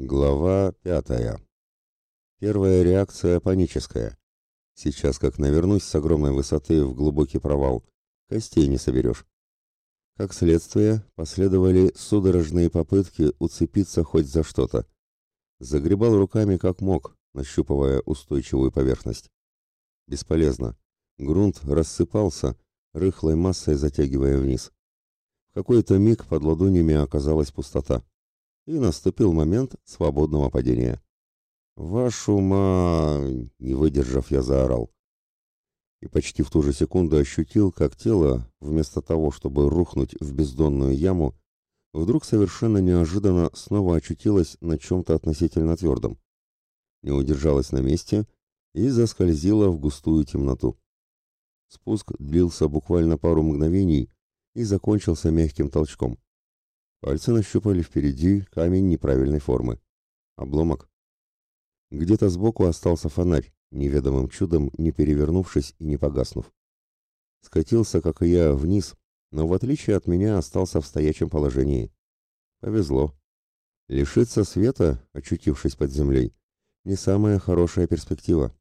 Глава пятая. Первая реакция паническая. Сейчас как навернусь с огромной высоты в глубокий провал, костей не соберешь. Как следствие, последовали судорожные попытки уцепиться хоть за что-то. Загребал руками как мог, нащупывая устойчивую поверхность. Бесполезно. Грунт рассыпался, рыхлой массой затягивая вниз. В какой-то миг под ладонями оказалась пустота и наступил момент свободного падения. «Вашу ма...» — не выдержав, я заорал. И почти в ту же секунду ощутил, как тело, вместо того, чтобы рухнуть в бездонную яму, вдруг совершенно неожиданно снова очутилось на чем-то относительно твердом. Не удержалось на месте и заскользило в густую темноту. Спуск длился буквально пару мгновений и закончился мягким толчком. Пальцы нащупали впереди камень неправильной формы. Обломок. Где-то сбоку остался фонарь, неведомым чудом не перевернувшись и не погаснув. Скатился, как и я, вниз, но в отличие от меня остался в стоячем положении. Повезло. Лишиться света, очутившись под землей, не самая хорошая перспектива.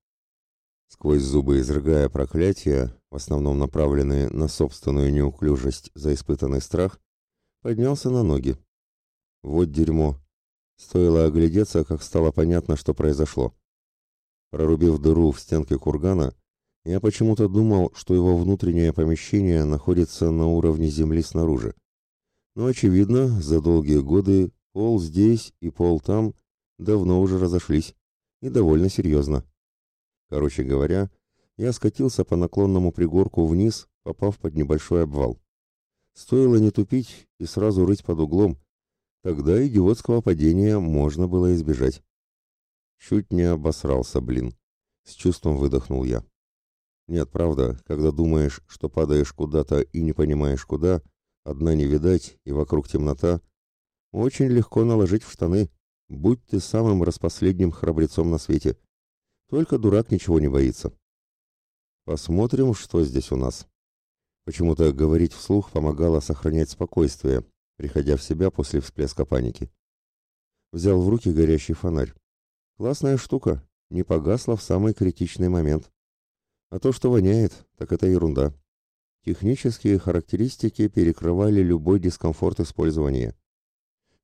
Сквозь зубы изрыгая проклятия, в основном направленные на собственную неуклюжесть за испытанный страх, поднялся на ноги. Вот дерьмо. Стоило оглядеться, как стало понятно, что произошло. Прорубив дыру в стенке кургана, я почему-то думал, что его внутреннее помещение находится на уровне земли снаружи. Но, очевидно, за долгие годы пол здесь и пол там давно уже разошлись, и довольно серьезно. Короче говоря, я скатился по наклонному пригорку вниз, попав под небольшой обвал. Стоило не тупить и сразу рыть под углом. Тогда идиотского падения можно было избежать. Чуть не обосрался, блин. С чувством выдохнул я. Нет, правда, когда думаешь, что падаешь куда-то и не понимаешь куда, одна не видать и вокруг темнота, очень легко наложить в штаны, будь ты самым распоследним храбрецом на свете. Только дурак ничего не боится. Посмотрим, что здесь у нас. Почему-то говорить вслух помогало сохранять спокойствие, приходя в себя после всплеска паники. Взял в руки горящий фонарь. Классная штука, не погасла в самый критичный момент. А то, что воняет, так это ерунда. Технические характеристики перекрывали любой дискомфорт использования.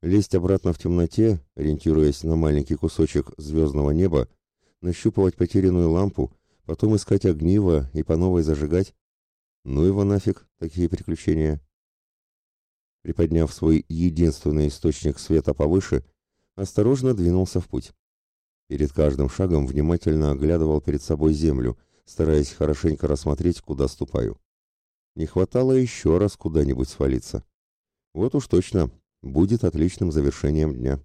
Лезть обратно в темноте, ориентируясь на маленький кусочек звездного неба, нащупывать потерянную лампу, потом искать огниво и по новой зажигать, ну его нафиг, такие приключения. Приподняв свой единственный источник света повыше, осторожно двинулся в путь. Перед каждым шагом внимательно оглядывал перед собой землю, стараясь хорошенько рассмотреть, куда ступаю. Не хватало еще раз куда-нибудь свалиться. Вот уж точно, будет отличным завершением дня.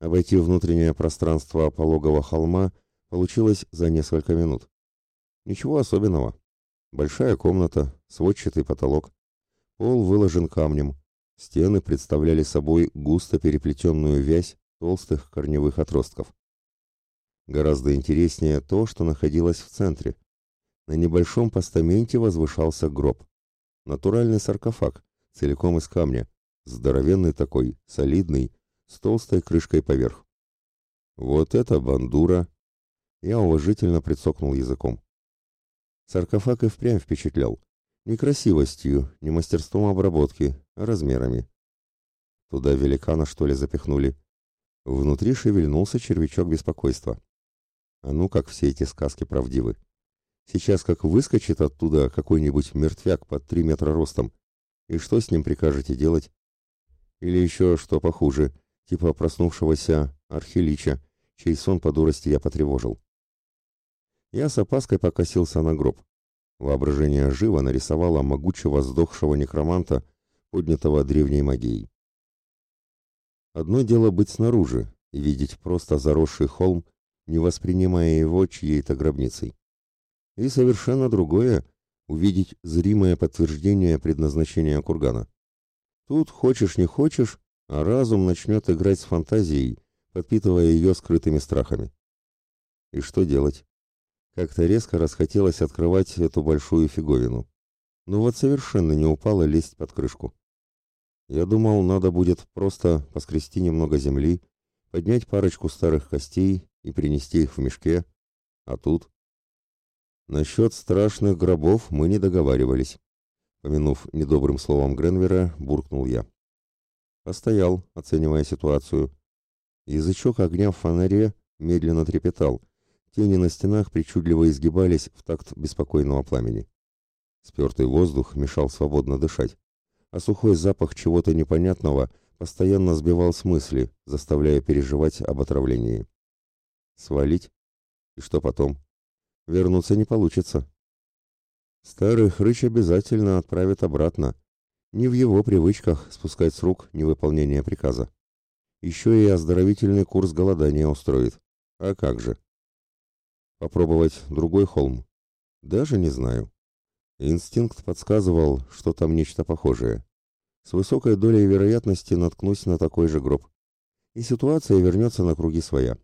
Обойти внутреннее пространство пологого холма получилось за несколько минут. Ничего особенного. Большая комната, сводчатый потолок. Пол выложен камнем. Стены представляли собой густо переплетенную вязь толстых корневых отростков. Гораздо интереснее то, что находилось в центре. На небольшом постаменте возвышался гроб. Натуральный саркофаг, целиком из камня. Здоровенный такой, солидный, с толстой крышкой поверх. Вот это бандура! Я уважительно прицокнул языком. Саркофаг и впрямь впечатлял. Не красивостью, не мастерством обработки, а размерами. Туда великана, что ли, запихнули. Внутри шевельнулся червячок беспокойства. А ну, как все эти сказки правдивы. Сейчас как выскочит оттуда какой-нибудь мертвяк под три метра ростом. И что с ним прикажете делать? Или еще что похуже, типа проснувшегося архилича, чей сон по дурости я потревожил. Я с опаской покосился на гроб. Воображение живо нарисовало могучего сдохшего некроманта, поднятого древней магией. Одно дело быть снаружи и видеть просто заросший холм, не воспринимая его чьей-то гробницей. И совершенно другое — увидеть зримое подтверждение предназначения кургана. Тут хочешь не хочешь, а разум начнет играть с фантазией, подпитывая ее скрытыми страхами. И что делать? Как-то резко расхотелось открывать эту большую фиговину. Ну вот совершенно не упало лезть под крышку. Я думал, надо будет просто поскрести немного земли поднять парочку старых костей и принести их в мешке. А тут... Насчет страшных гробов мы не договаривались. Помянув недобрым словом Гренвера, буркнул я. Постоял, оценивая ситуацию. Язычок огня в фонаре медленно трепетал. Тени на стенах причудливо изгибались в такт беспокойного пламени. Спертый воздух мешал свободно дышать, а сухой запах чего-то непонятного постоянно сбивал с мысли, заставляя переживать об отравлении. Свалить? И что потом? Вернуться не получится. Старый хрыч обязательно отправит обратно. Не в его привычках спускать с рук невыполнение приказа. Еще и оздоровительный курс голодания устроит. А как же? Попробовать другой холм? Даже не знаю. Инстинкт подсказывал, что там нечто похожее. С высокой долей вероятности наткнусь на такой же гроб. И ситуация вернется на круги своя.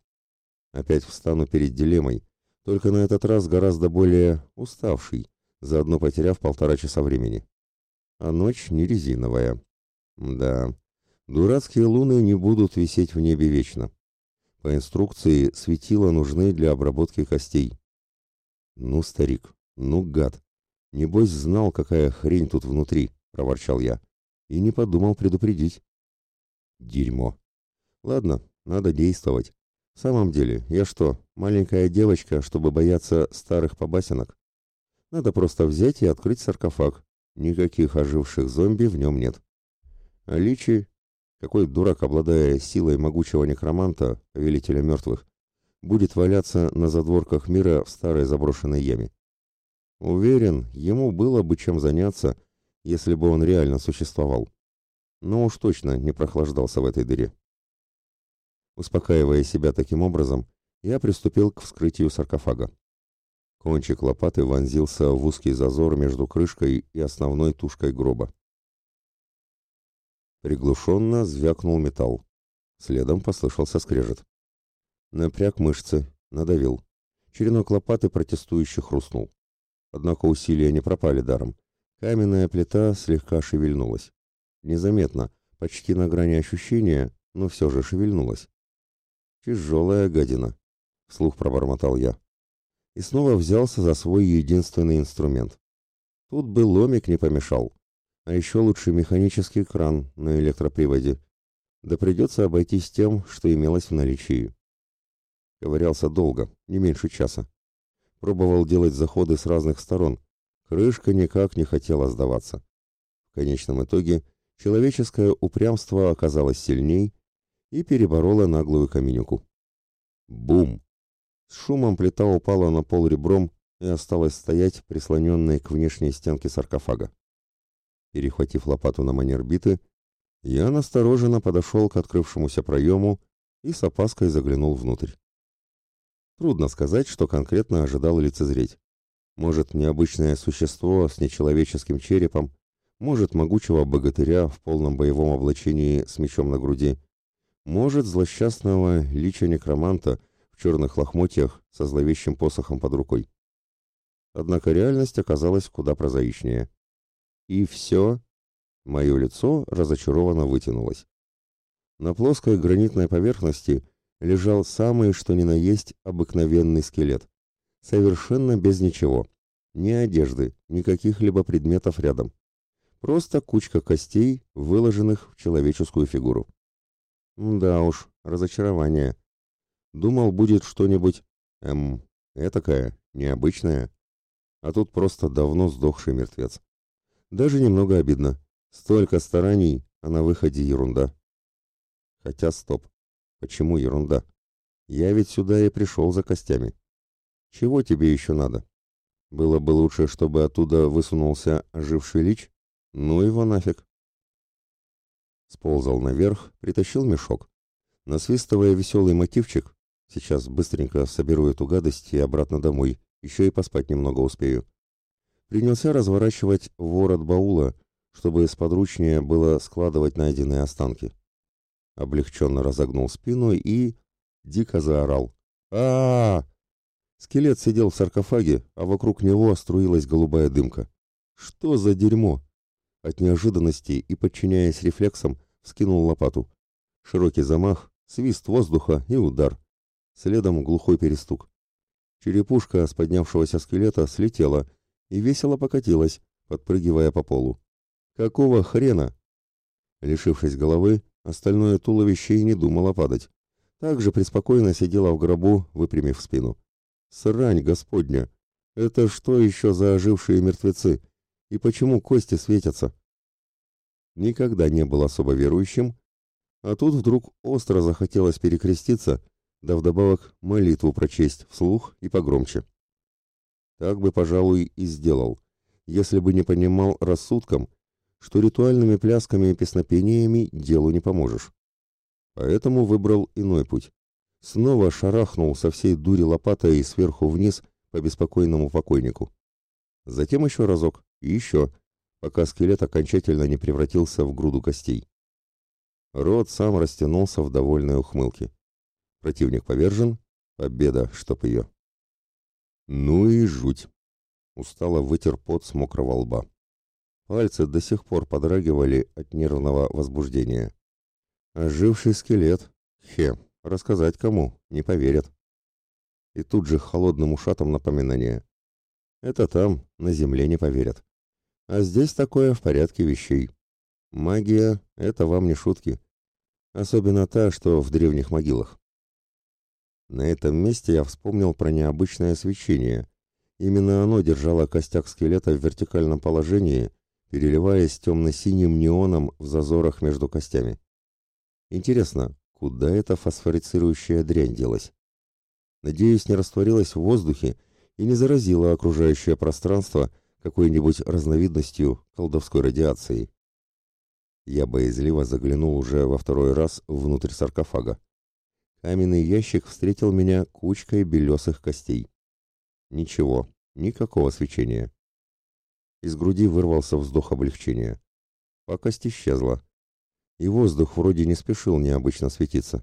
Опять встану перед дилеммой, только на этот раз гораздо более уставший, заодно потеряв полтора часа времени. А ночь не резиновая. Да, дурацкие луны не будут висеть в небе вечно. По инструкции светила нужны для обработки костей. Ну, старик, ну, гад. Небось знал, какая хрень тут внутри, проворчал я. И не подумал предупредить. Дерьмо. Ладно, надо действовать. В самом деле, я что, маленькая девочка, чтобы бояться старых побасенок? Надо просто взять и открыть саркофаг. Никаких оживших зомби в нем нет. А Личи, какой дурак, обладая силой могучего некроманта, повелителя мертвых, будет валяться на задворках мира в старой заброшенной яме. Уверен, ему было бы чем заняться, если бы он реально существовал. Но уж точно не прохлаждался в этой дыре. Успокаивая себя таким образом, я приступил к вскрытию саркофага. Кончик лопаты вонзился в узкий зазор между крышкой и основной тушкой гроба. Приглушенно звякнул металл. Следом послышался скрежет. Напряг мышцы, надавил. Черенок лопаты протестующе хрустнул. Однако усилия не пропали даром. Каменная плита слегка шевельнулась. Незаметно, почти на грани ощущения, но все же шевельнулась. «Тяжелая гадина», — вслух пробормотал я и снова взялся за свой единственный инструмент. Тут бы ломик не помешал, а еще лучше механический кран на электроприводе. Да придется обойтись тем, что имелось в наличии. Ковырялся долго, не меньше часа. Пробовал делать заходы с разных сторон. Крышка никак не хотела сдаваться. В конечном итоге человеческое упрямство оказалось сильней и перебороло наглую каменюку. Бум! С шумом плита упала на пол ребром и осталась стоять, прислоненной к внешней стенке саркофага. Перехватив лопату на манер биты, я настороженно подошел к открывшемуся проему и с опаской заглянул внутрь. Трудно сказать, что конкретно ожидал лицезреть. Может, необычное существо с нечеловеческим черепом, может, могучего богатыря в полном боевом облачении с мечом на груди, может, злосчастного лича некроманта — черных лохмотьях со зловещим посохом под рукой. Однако реальность оказалась куда прозаичнее. И все... Мое лицо разочарованно вытянулось. На плоской гранитной поверхности лежал самый что ни на есть обыкновенный скелет. Совершенно без ничего. Ни одежды, ни каких-либо предметов рядом. Просто кучка костей, выложенных в человеческую фигуру. Да уж, разочарование. Думал, будет что-нибудь, эм, этакое, необычное. А тут просто давно сдохший мертвец. Даже немного обидно. Столько стараний, а на выходе ерунда. Хотя стоп. Почему ерунда? Я ведь сюда и пришел за костями. Чего тебе еще надо? Было бы лучше, чтобы оттуда высунулся оживший лич? Ну его нафиг. Сползал наверх, притащил мешок. Насвистывая веселый мотивчик, Сейчас быстренько соберу эту гадость и обратно домой, еще и поспать немного успею. Принялся разворачивать ворот баула, чтобы сподручнее было складывать найденные останки. Облегченно разогнул спину и... дико заорал. а, -а, Скелет сидел в саркофаге, а вокруг него струилась голубая дымка. Что за дерьмо? От неожиданности и, подчиняясь рефлексам, скинул лопату. Широкий замах, свист воздуха и удар. Следом глухой перестук. Черепушка с поднявшегося скелета слетела и весело покатилась, подпрыгивая по полу. Какого хрена? Лишившись головы, остальное туловище и не думало падать. Также преспокойно сидела в гробу, выпрямив спину. Срань господня! Это что еще за ожившие мертвецы? И почему кости светятся? Никогда не был особо верующим, а тут вдруг остро захотелось перекреститься, да вдобавок молитву прочесть вслух и погромче. Так бы, пожалуй, и сделал, если бы не понимал рассудком, что ритуальными плясками и песнопениями делу не поможешь. Поэтому выбрал иной путь. Снова шарахнул со всей дури лопатой сверху вниз по беспокойному покойнику. Затем еще разок и еще, пока скелет окончательно не превратился в груду костей. Рот сам растянулся в довольной ухмылке. Противник повержен, победа, чтоб ее. Ну и жуть. Устало вытер пот с мокрого лба. Пальцы до сих пор подрагивали от нервного возбуждения. Оживший скелет. Хе, рассказать кому, не поверят. И тут же холодным ушатом напоминание. Это там, на земле не поверят. А здесь такое в порядке вещей. Магия — это вам не шутки. Особенно та, что в древних могилах. На этом месте я вспомнил про необычное свечение. Именно оно держало костяк скелета в вертикальном положении, переливаясь темно-синим неоном в зазорах между костями. Интересно, куда эта фосфорицирующая дрянь делась? Надеюсь, не растворилась в воздухе и не заразила окружающее пространство какой-нибудь разновидностью колдовской радиации. Я боязливо заглянул уже во второй раз внутрь саркофага. Каменный ящик встретил меня кучкой белесых костей. Ничего, никакого свечения. Из груди вырвался вздох облегчения. Пакость исчезла. И воздух вроде не спешил необычно светиться.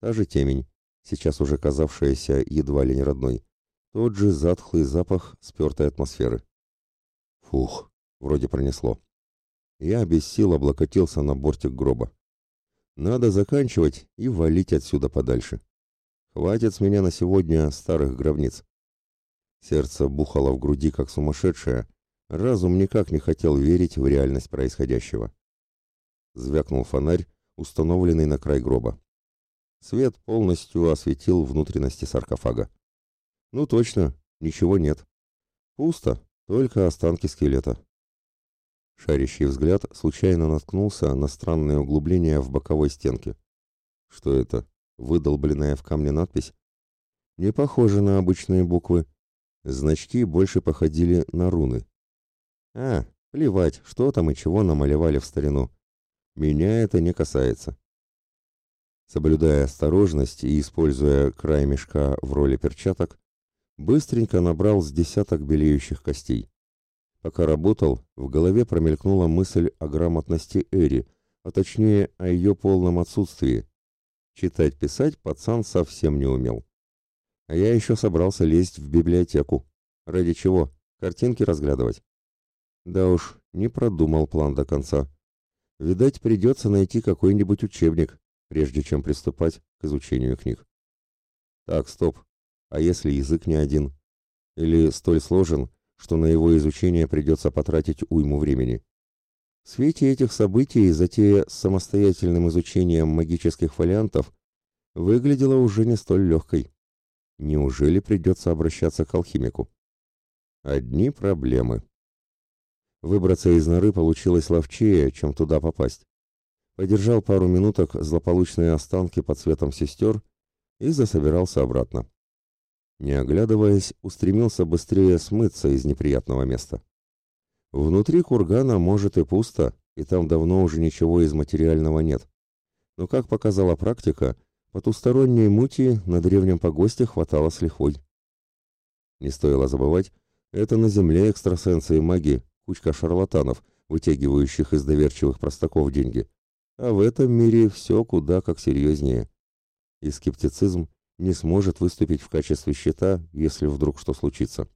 Та же темень, сейчас уже казавшаяся едва ли не родной. Тот же затхлый запах спертой атмосферы. Фух, вроде пронесло. Я без сил облокотился на бортик гроба. Надо заканчивать и валить отсюда подальше. Хватит с меня на сегодня старых гробниц. Сердце бухало в груди, как сумасшедшее. Разум никак не хотел верить в реальность происходящего. Звякнул фонарь, установленный на край гроба. Свет полностью осветил внутренности саркофага. Ну точно, ничего нет. Пусто, только останки скелета. Шарящий взгляд случайно наткнулся на странное углубление в боковой стенке. Что это? Выдолбленная в камне надпись? Не похоже на обычные буквы. Значки больше походили на руны. А, плевать, что там и чего намалевали в старину. Меня это не касается. Соблюдая осторожность и используя край мешка в роли перчаток, быстренько набрал с десяток белеющих костей. Пока работал, в голове промелькнула мысль о грамотности Эри, а точнее о ее полном отсутствии. Читать-писать пацан совсем не умел. А я еще собрался лезть в библиотеку. Ради чего? Картинки разглядывать? Да уж, не продумал план до конца. Видать, придется найти какой-нибудь учебник, прежде чем приступать к изучению книг. Так, стоп. А если язык не один? Или столь сложен, что на его изучение придется потратить уйму времени? В свете этих событий затея с самостоятельным изучением магических фолиантов выглядела уже не столь легкой. Неужели придется обращаться к алхимику? Одни проблемы. Выбраться из норы получилось ловчее, чем туда попасть. Подержал пару минуток злополучные останки под светом сестер и засобирался обратно не оглядываясь, устремился быстрее смыться из неприятного места. Внутри кургана, может, и пусто, и там давно уже ничего из материального нет. Но, как показала практика, потусторонней мути на древнем погосте хватало с лихвой. Не стоило забывать, это на земле экстрасенсы и маги, кучка шарлатанов, вытягивающих из доверчивых простаков деньги. А в этом мире все куда как серьезнее. И скептицизм не сможет выступить в качестве щита, если вдруг что случится.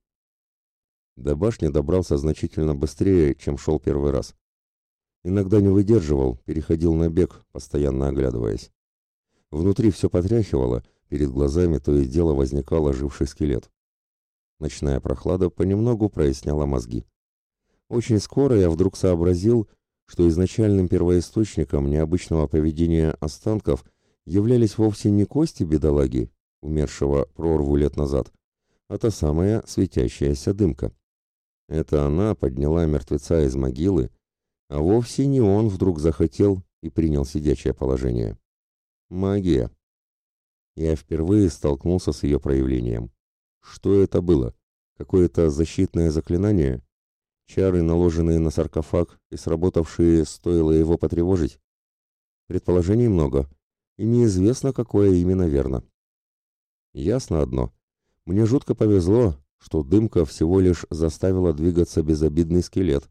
До башни добрался значительно быстрее, чем шел первый раз. Иногда не выдерживал, переходил на бег, постоянно оглядываясь. Внутри все потряхивало, перед глазами то и дело возникал оживший скелет. Ночная прохлада понемногу проясняла мозги. Очень скоро я вдруг сообразил, что изначальным первоисточником необычного поведения останков являлись вовсе не кости бедолаги, умершего прорву лет назад, а та самая светящаяся дымка. Это она подняла мертвеца из могилы, а вовсе не он вдруг захотел и принял сидячее положение. Магия. Я впервые столкнулся с ее проявлением. Что это было? Какое-то защитное заклинание? Чары, наложенные на саркофаг и сработавшие, стоило его потревожить? Предположений много, и неизвестно, какое именно верно. Ясно одно. Мне жутко повезло, что дымка всего лишь заставила двигаться безобидный скелет,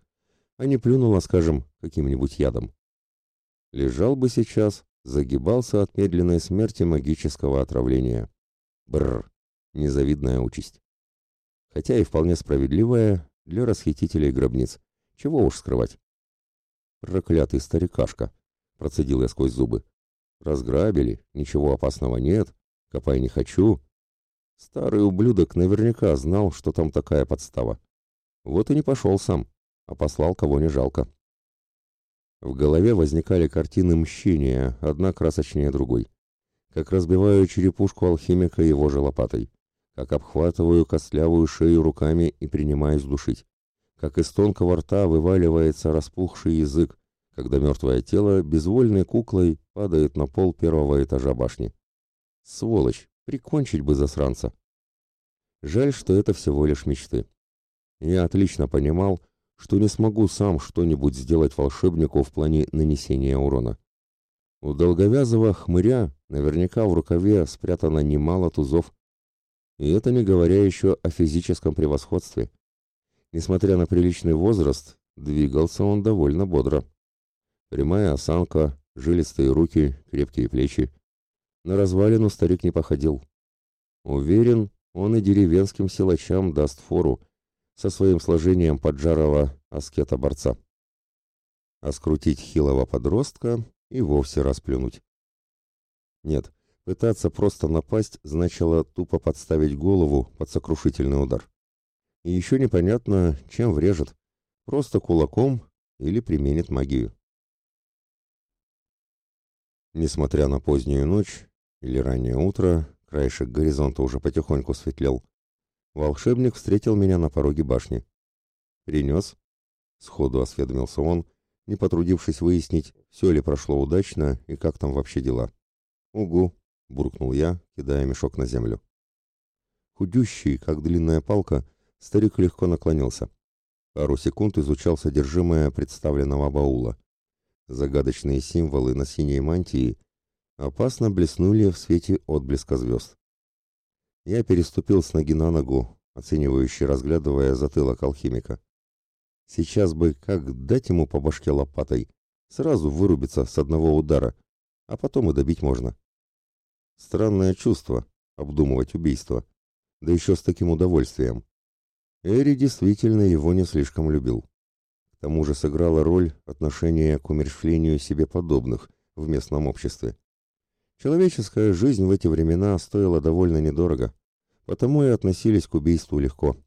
а не плюнула, скажем, каким-нибудь ядом. Лежал бы сейчас, загибался от медленной смерти магического отравления. Бррр, незавидная участь. Хотя и вполне справедливая для расхитителей гробниц. Чего уж скрывать. Проклятый старикашка, процедил я сквозь зубы. Разграбили, ничего опасного нет, копай не хочу. Старый ублюдок наверняка знал, что там такая подстава. Вот и не пошел сам, а послал кого не жалко. В голове возникали картины мщения, одна красочнее другой. Как разбиваю черепушку алхимика его же лопатой. Как обхватываю костлявую шею руками и принимаюсь душить. Как из тонкого рта вываливается распухший язык, когда мертвое тело безвольной куклой падает на пол первого этажа башни. Сволочь, прикончить бы засранца. Жаль, что это всего лишь мечты. Я отлично понимал, что не смогу сам что-нибудь сделать волшебнику в плане нанесения урона. У долговязого хмыря наверняка в рукаве спрятано немало тузов. И это не говоря еще о физическом превосходстве. Несмотря на приличный возраст, двигался он довольно бодро. Прямая осанка, жилистые руки, крепкие плечи. На развалину старик не походил. Уверен, он и деревенским силачам даст фору со своим сложением поджарого аскета-борца. А скрутить хилого подростка и вовсе расплюнуть. Нет, пытаться просто напасть значило тупо подставить голову под сокрушительный удар. И еще непонятно, чем врежет. Просто кулаком или применит магию. Несмотря на позднюю ночь или раннее утро, краешек горизонта уже потихоньку светлел. Волшебник встретил меня на пороге башни. «Принес?» — сходу осведомился он, не потрудившись выяснить, все ли прошло удачно и как там вообще дела. «Угу», — буркнул я, кидая мешок на землю. Худющий, как длинная палка, старик легко наклонился. Пару секунд изучал содержимое представленного баула. Загадочные символы на синей мантии опасно блеснули в свете отблеска звезд. Я переступил с ноги на ногу, оценивающе разглядывая затылок алхимика. Сейчас бы как дать ему по башке лопатой, сразу вырубиться с одного удара, а потом и добить можно. Странное чувство — обдумывать убийство, да еще с таким удовольствием. Эри действительно его не слишком любил. К тому же сыграла роль отношения к умерщвлению себе подобных в местном обществе. Человеческая жизнь в эти времена стоила довольно недорого, потому и относились к убийству легко.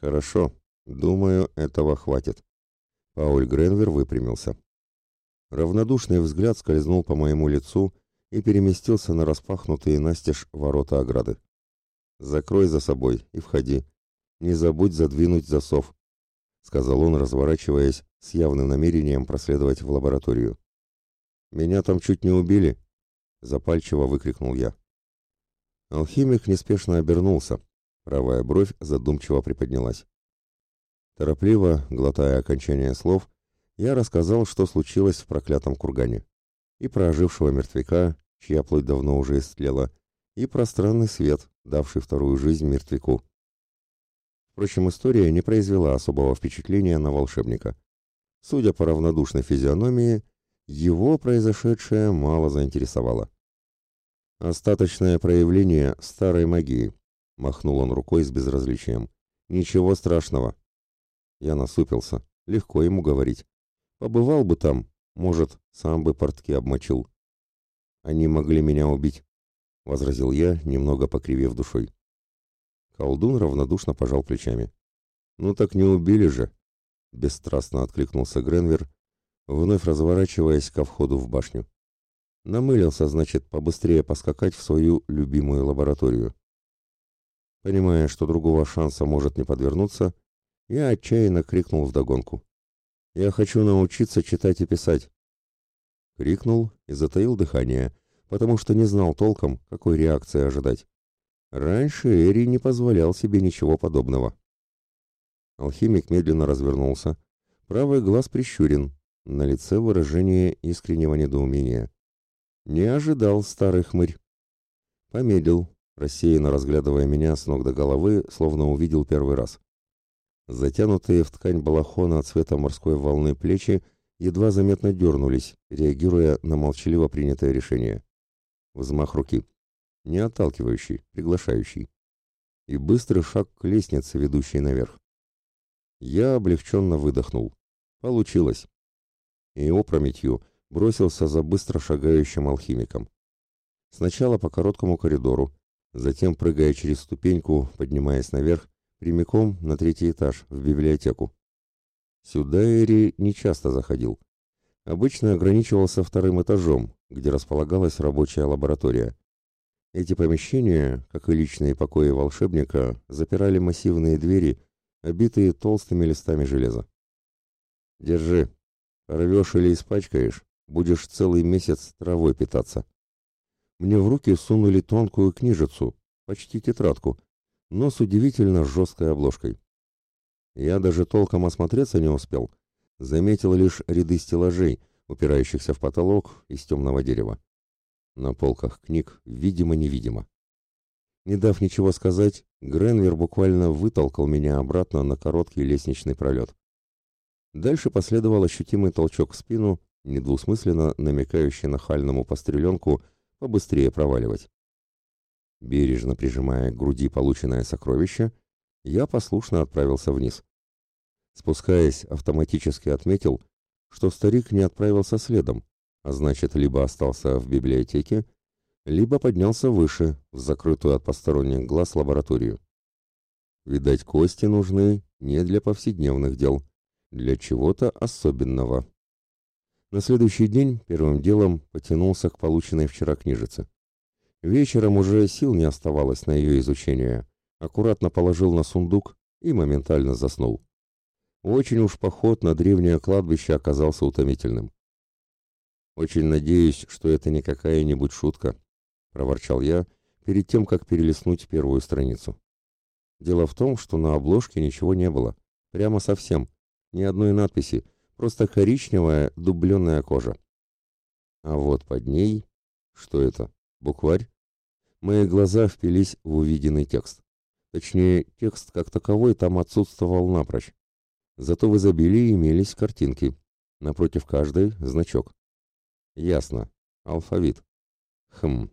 Хорошо, думаю, этого хватит. Пауль Гренвер выпрямился. Равнодушный взгляд скользнул по моему лицу и переместился на распахнутые настежь ворота ограды. «Закрой за собой и входи. Не забудь задвинуть засов. — сказал он, разворачиваясь с явным намерением проследовать в лабораторию. «Меня там чуть не убили!» — запальчиво выкрикнул я. Алхимик неспешно обернулся. Правая бровь задумчиво приподнялась. Торопливо, глотая окончание слов, я рассказал, что случилось в проклятом кургане. И про ожившего мертвяка, чья плоть давно уже истлела, и про странный свет, давший вторую жизнь мертвяку. Впрочем, история не произвела особого впечатления на волшебника. Судя по равнодушной физиономии, его произошедшее мало заинтересовало. «Остаточное проявление старой магии», — махнул он рукой с безразличием. «Ничего страшного». Я насупился. Легко ему говорить. Побывал бы там, может, сам бы портки обмочил. Они могли меня убить, — возразил я, немного покривив душой. Колдун равнодушно пожал плечами. «Ну так не убили же!» — бесстрастно откликнулся Гренвер, вновь разворачиваясь ко входу в башню. Намылился, значит, побыстрее поскакать в свою любимую лабораторию. Понимая, что другого шанса может не подвернуться, я отчаянно крикнул вдогонку. «Я хочу научиться читать и писать!» Крикнул и затаил дыхание, потому что не знал толком, какой реакции ожидать. Раньше Эри не позволял себе ничего подобного. Алхимик медленно развернулся. Правый глаз прищурен, на лице выражение искреннего недоумения. Не ожидал старый хмырь. Помедлил, рассеянно разглядывая меня с ног до головы, словно увидел первый раз. Затянутые в ткань балахона цвета морской волны плечи едва заметно дернулись, реагируя на молчаливо принятое решение. Взмах руки. Не отталкивающий, приглашающий. И быстрый шаг к лестнице, ведущей наверх. Я облегченно выдохнул. Получилось. И опрометью бросился за быстро шагающим алхимиком. Сначала по короткому коридору, затем прыгая через ступеньку, поднимаясь наверх, прямиком на третий этаж, в библиотеку. Сюда Эри нечасто заходил. Обычно ограничивался вторым этажом, где располагалась рабочая лаборатория. Эти помещения, как и личные покои волшебника, запирали массивные двери, обитые толстыми листами железа. «Держи. Рвешь или испачкаешь, будешь целый месяц травой питаться». Мне в руки сунули тонкую книжицу, почти тетрадку, но с удивительно жесткой обложкой. Я даже толком осмотреться не успел, заметил лишь ряды стеллажей, упирающихся в потолок из темного дерева. На полках книг видимо-невидимо. Не дав ничего сказать, Гренвер буквально вытолкал меня обратно на короткий лестничный пролет. Дальше последовал ощутимый толчок в спину, недвусмысленно намекающий нахальному постреленку побыстрее проваливать. Бережно прижимая к груди полученное сокровище, я послушно отправился вниз. Спускаясь, автоматически отметил, что старик не отправился следом, а значит, либо остался в библиотеке, либо поднялся выше, в закрытую от посторонних глаз лабораторию. Видать, кости нужны не для повседневных дел, для чего-то особенного. На следующий день первым делом потянулся к полученной вчера книжице. Вечером уже сил не оставалось на ее изучение. Аккуратно положил на сундук и моментально заснул. Очень уж поход на древнее кладбище оказался утомительным. «Очень надеюсь, что это не какая-нибудь шутка», — проворчал я перед тем, как перелистнуть первую страницу. Дело в том, что на обложке ничего не было. Прямо совсем. Ни одной надписи. Просто коричневая дубленная кожа. А вот под ней... Что это? Букварь? Мои глаза впились в увиденный текст. Точнее, текст как таковой там отсутствовал напрочь. Зато в изобилии имелись картинки. Напротив каждой значок. Ясно. Алфавит. Хм.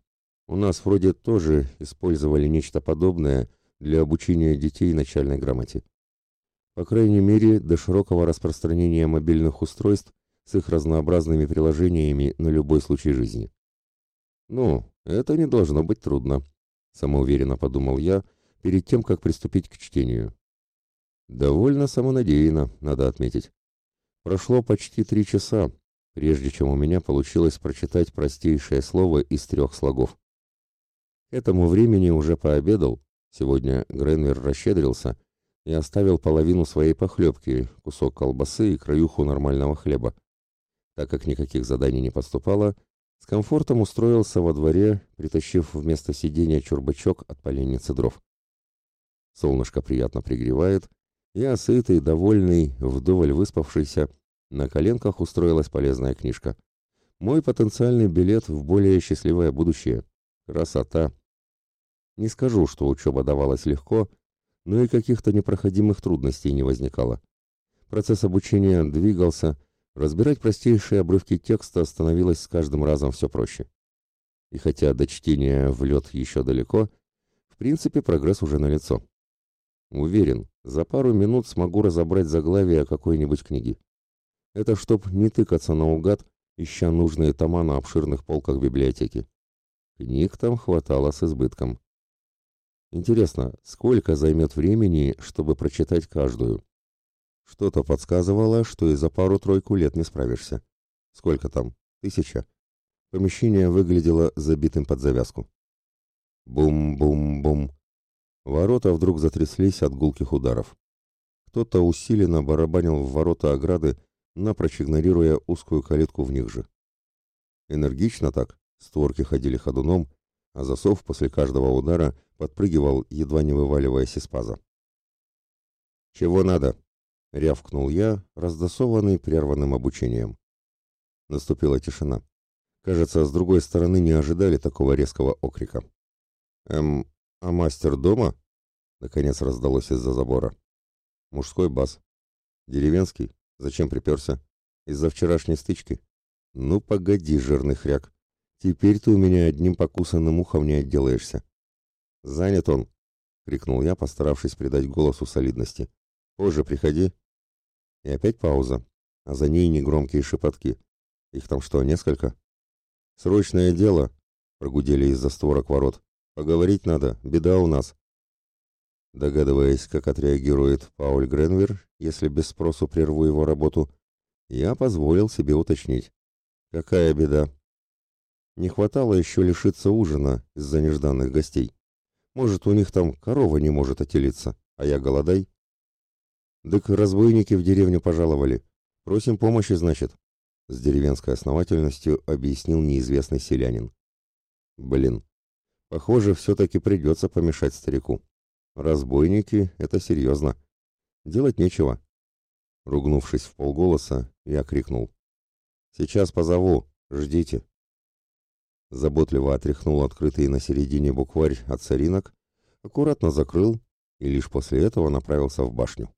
У нас вроде тоже использовали нечто подобное для обучения детей начальной грамоте. По крайней мере, до широкого распространения мобильных устройств с их разнообразными приложениями на любой случай жизни. Ну, это не должно быть трудно, самоуверенно подумал я перед тем, как приступить к чтению. Довольно самонадеянно, надо отметить. Прошло почти три часа, прежде чем у меня получилось прочитать простейшее слово из трех слогов. К этому времени уже пообедал, сегодня Гренвер расщедрился и оставил половину своей похлебки, кусок колбасы и краюху нормального хлеба. Так как никаких заданий не поступало, с комфортом устроился во дворе, притащив вместо сидения чурбачок от поленницы дров. Солнышко приятно пригревает, я сытый, довольный, вдоволь выспавшийся, на коленках устроилась полезная книжка. Мой потенциальный билет в более счастливое будущее. Красота! Не скажу, что учеба давалась легко, но и каких-то непроходимых трудностей не возникало. Процесс обучения двигался, разбирать простейшие обрывки текста становилось с каждым разом все проще. И хотя до чтения в лед еще далеко, в принципе прогресс уже налицо. Уверен, за пару минут смогу разобрать заглавие какой-нибудь книги. Это чтоб не тыкаться наугад, ища нужные тома на обширных полках библиотеки. Книг там хватало с избытком. Интересно, сколько займет времени, чтобы прочитать каждую? Что-то подсказывало, что и за пару-тройку лет не справишься. Сколько там? Тысяча? Помещение выглядело забитым под завязку. Бум-бум-бум. Ворота вдруг затряслись от гулких ударов. Кто-то усиленно барабанил в ворота ограды, напрочь игнорируя узкую калитку в них же. Энергично так, створки ходили ходуном, а засов после каждого удара подпрыгивал, едва не вываливаясь из паза. «Чего надо?» — рявкнул я, раздосованный прерванным обучением. Наступила тишина. Кажется, с другой стороны не ожидали такого резкого окрика. «Эм, а мастер дома?» Наконец раздалось из-за забора. Мужской бас. «Деревенский? Зачем приперся? Из-за вчерашней стычки? Ну, погоди, жирный хряк. Теперь ты у меня одним покусанным ухом не отделаешься». «Занят он!» — крикнул я, постаравшись придать голосу солидности. «Позже приходи». И опять пауза, а за ней негромкие шепотки. Их там что, несколько? «Срочное дело!» — прогудели из-за створок ворот. Поговорить надо, беда у нас. Догадываясь, как отреагирует Пауль Гренвер, если без спросу прерву его работу, я позволил себе уточнить. Какая беда? Не хватало еще лишиться ужина из-за нежданных гостей. Может, у них там корова не может отелиться, а я голодай? Дык разбойники в деревню пожаловали. Просим помощи, значит. С деревенской основательностью объяснил неизвестный селянин. Блин, Похоже, все-таки придется помешать старику. Разбойники — это серьезно. Делать нечего. Ругнувшись в полголоса, я крикнул. «Сейчас позову. Ждите». Заботливо отряхнул открытый на середине букварь от соринок, аккуратно закрыл и лишь после этого направился в башню.